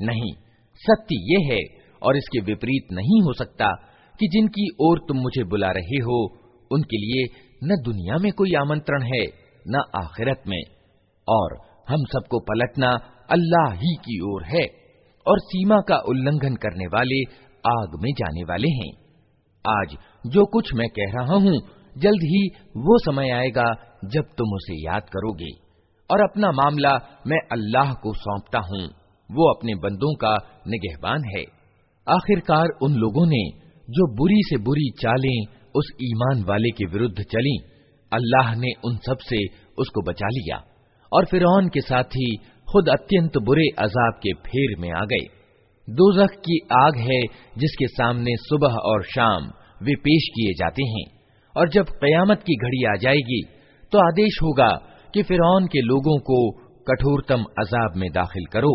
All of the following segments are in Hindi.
नहीं सत्य ये है और इसके विपरीत नहीं हो सकता कि जिनकी ओर तुम मुझे बुला रहे हो उनके लिए न दुनिया में कोई आमंत्रण है न आखिरत में और हम सबको पलटना अल्लाह ही की ओर है और सीमा का उल्लंघन करने वाले आग में जाने वाले हैं आज जो कुछ मैं कह रहा हूँ, जल्द ही वो समय आएगा जब तुम उसे याद करोगे। और अपना मामला मैं अल्लाह को सौंपता हूँ, वो अपने बंदों का निगहबान है। आखिरकार उन लोगों ने जो बुरी से बुरी चालें उस ईमान वाले के विरुद्ध चली, अल्लाह ने उन सबसे उसको बचा लिया। और फिर के साथ ही खुद अत्यंत बुरे अजाब के फेर में आ गए। दोजख की आग है जिसके सामने सुबह और शाम वे पेश किए जाते हैं और जब कयामत की घड़ी आ जाएगी तो आदेश होगा कि फिर के लोगों को कठोरतम अजाब में दाखिल करो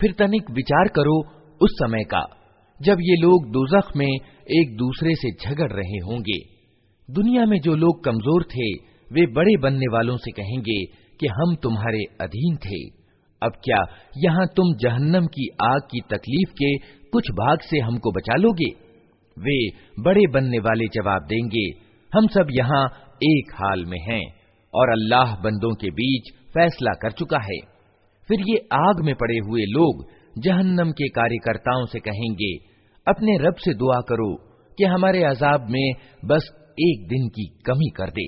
फिर तनिक विचार करो उस समय का जब ये लोग दोजख में एक दूसरे से झगड़ रहे होंगे दुनिया में जो लोग कमजोर थे वे बड़े बनने वालों से कहेंगे कि हम तुम्हारे अधीन थे अब क्या यहाँ तुम जहन्नम की आग की तकलीफ़ के कुछ भाग से हमको बचा लोगे? वे बड़े बनने वाले जवाब देंगे, हम सब यहाँ एक हाल में हैं और अल्लाह बंदों के बीच फैसला कर चुका है। फिर ये आग में पड़े हुए लोग जहन्नम के कार्यकर्ताओं से कहेंगे, अपने रब से दुआ करो कि हमारे अजाब में बस एक दिन की कमी कर दे।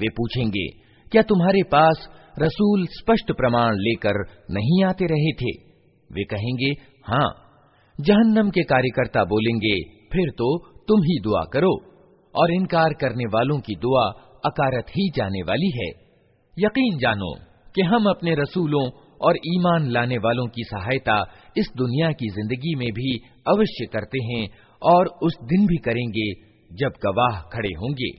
वे पूछेंगे क्या तुम्हारे पास रसूल स्पष्ट प्रमाण लेकर नहीं आते रहे थे। वे कहेंगे हाँ जहन्नम के कार्यकर्ता बोलेंगे, फिर तो तुम ही दुआ करो, और इनकार करने वालों की दुआ अकारत ही जाने वाली है। यकीन जानो कि हम अपने रसूलों और ईमान लाने वालों की सहायता इस दुनिया की ज़िंदगी में भी अवश्य करते हैं, और उस दिन भी करेंगे जब गवाह खड़े होंगे।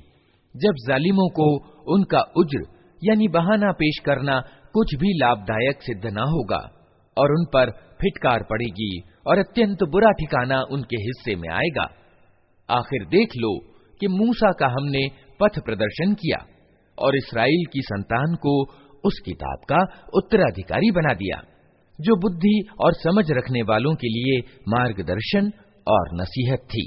जब जालिमों को उनका उज्र यानी बहाना पेश करना कुछ भी लाभदायक सिद्ध न होगा, और उन पर फिटकार पड़ेगी और अत्यंत बुरा ठिकाना उनके हिस्से में आएगा। आखिर देख लो कि मूसा का हमने पथ प्रदर्शन किया और इसराइल की संतान को उस किताब का उत्तराधिकारी बना दिया, जो बुद्धि और समझ रखने वालों के लिए मार्गदर्शन और नसीहत थी।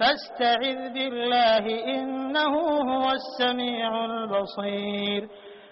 फस्तइज़ बिल्लाहि इन्नहु हुवस समीउल बसीर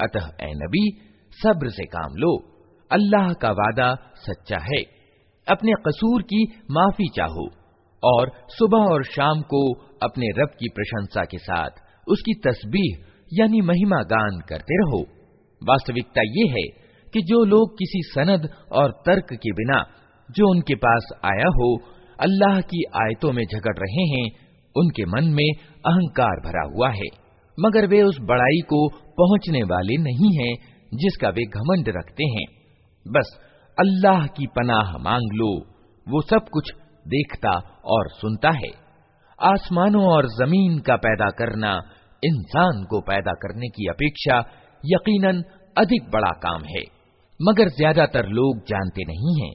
अतः ए नबी सब्र से काम लो अल्लाह का वादा सच्चा है अपने कसूर की माफी चाहो और सुबह और शाम को अपने रब की प्रशंसा के साथ उसकी तस्बीह, यानी महिमा गान करते रहो। वास्तविकता ये है कि जो लोग किसी सनद और तर्क के बिना जो उनके पास आया हो, अल्लाह की आयतों में झगड़ रहे हैं, उनके मन में अहंकार भरा हुआ है। मगर वे उस बड़ाई को पहुँचने वाले नहीं हैं, जिसका वे घमंड रखते हैं। बस अल्लाह की पनाह मांग लो, वो सब कुछ देखता और सुनता है। आसमानों और ज़मीन का पैदा करना इंसान को पैदा करने की अपेक्षा यकीनन अधिक बड़ा काम है मगर ज्यादातर लोग जानते नहीं हैं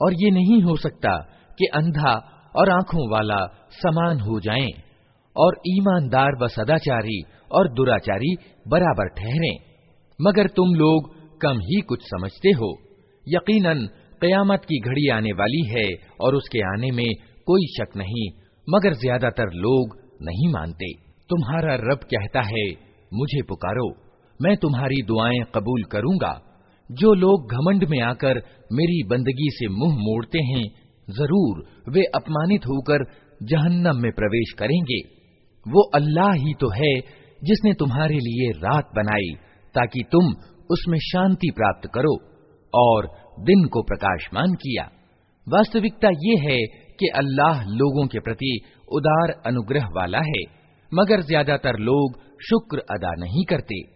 और ये नहीं हो सकता कि अंधा और आंखों वाला समान हो जाएं और ईमानदार व सदाचारी और दुराचारी बराबर ठहरें मगर तुम लोग कम ही कुछ समझते हो यकीनन, कयामत की घड़ी आने वाली है और उसके आने में कोई शक नहीं, मगर ज़्यादातर लोग नहीं मानते। तुम्हारा रब कहता है, मुझे पुकारो, मैं तुम्हारी दुआएँ कबूल करूँगा। जो लोग घमंड में आकर मेरी बंदगी से मुँह मोड़ते हैं, ज़रूर वे अपमानित होकर जहन्नम में प्रवेश करेंगे। वो अल्लाह ही तो है, जिसने तुम्हारे लिए रात बनाई, ताकि तुम उसमें शांति प्राप्त करो। और दिन को प्रकाशमान किया। वास्तविकता ये है कि अल्लाह लोगों के प्रति उदार अनुग्रह वाला है, मगर ज़्यादातर लोग शुक्र अदा नहीं करते।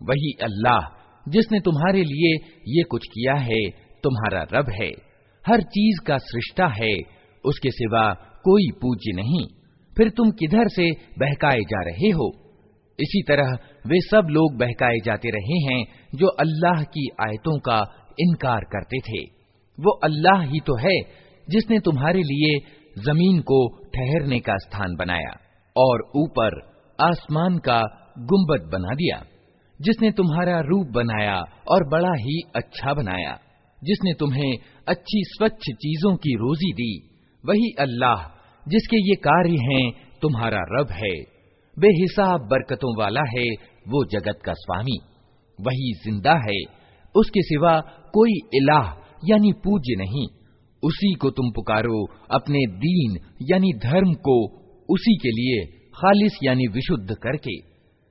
वही अल्लाह जिसने तुम्हारे लिए ये कुछ किया है तुम्हारा रब है हर चीज का सृष्टा है उसके सिवा कोई पूज्य नहीं फिर तुम किधर से बहकाए जा रहे हो इसी तरह वे सब लोग बहकाए जाते रहे हैं जो अल्लाह की आयतों का इनकार करते थे। वो अल्लाह ही तो है जिसने तुम्हारे लिए ज़मीन को ठहरने का स्थान बनाया और ऊपर आसमान का गुंबद बना दिया, जिसने तुम्हारा रूप बनाया और बड़ा ही अच्छा बनाया, जिसने तुम्हें अच्छी स्वच्छ चीज़ों की रोजी दी। वही अल्लाह जिसके ये कार्य हैं तुम्हारा रब है। बेहिसाब बरकतों वाला है वो जगत का स्वामी। वही ज़िंदा है, उसके सिवा कोई इलाह यानी पूज्य नहीं। उसी को तुम पुकारो, अपने दीन यानी धर्म को उसी के लिए खालिस यानी विशुद्ध करके।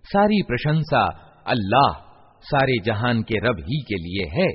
सारी प्रशंसा अल्लाह, सारे जहान के रब ही के लिए है।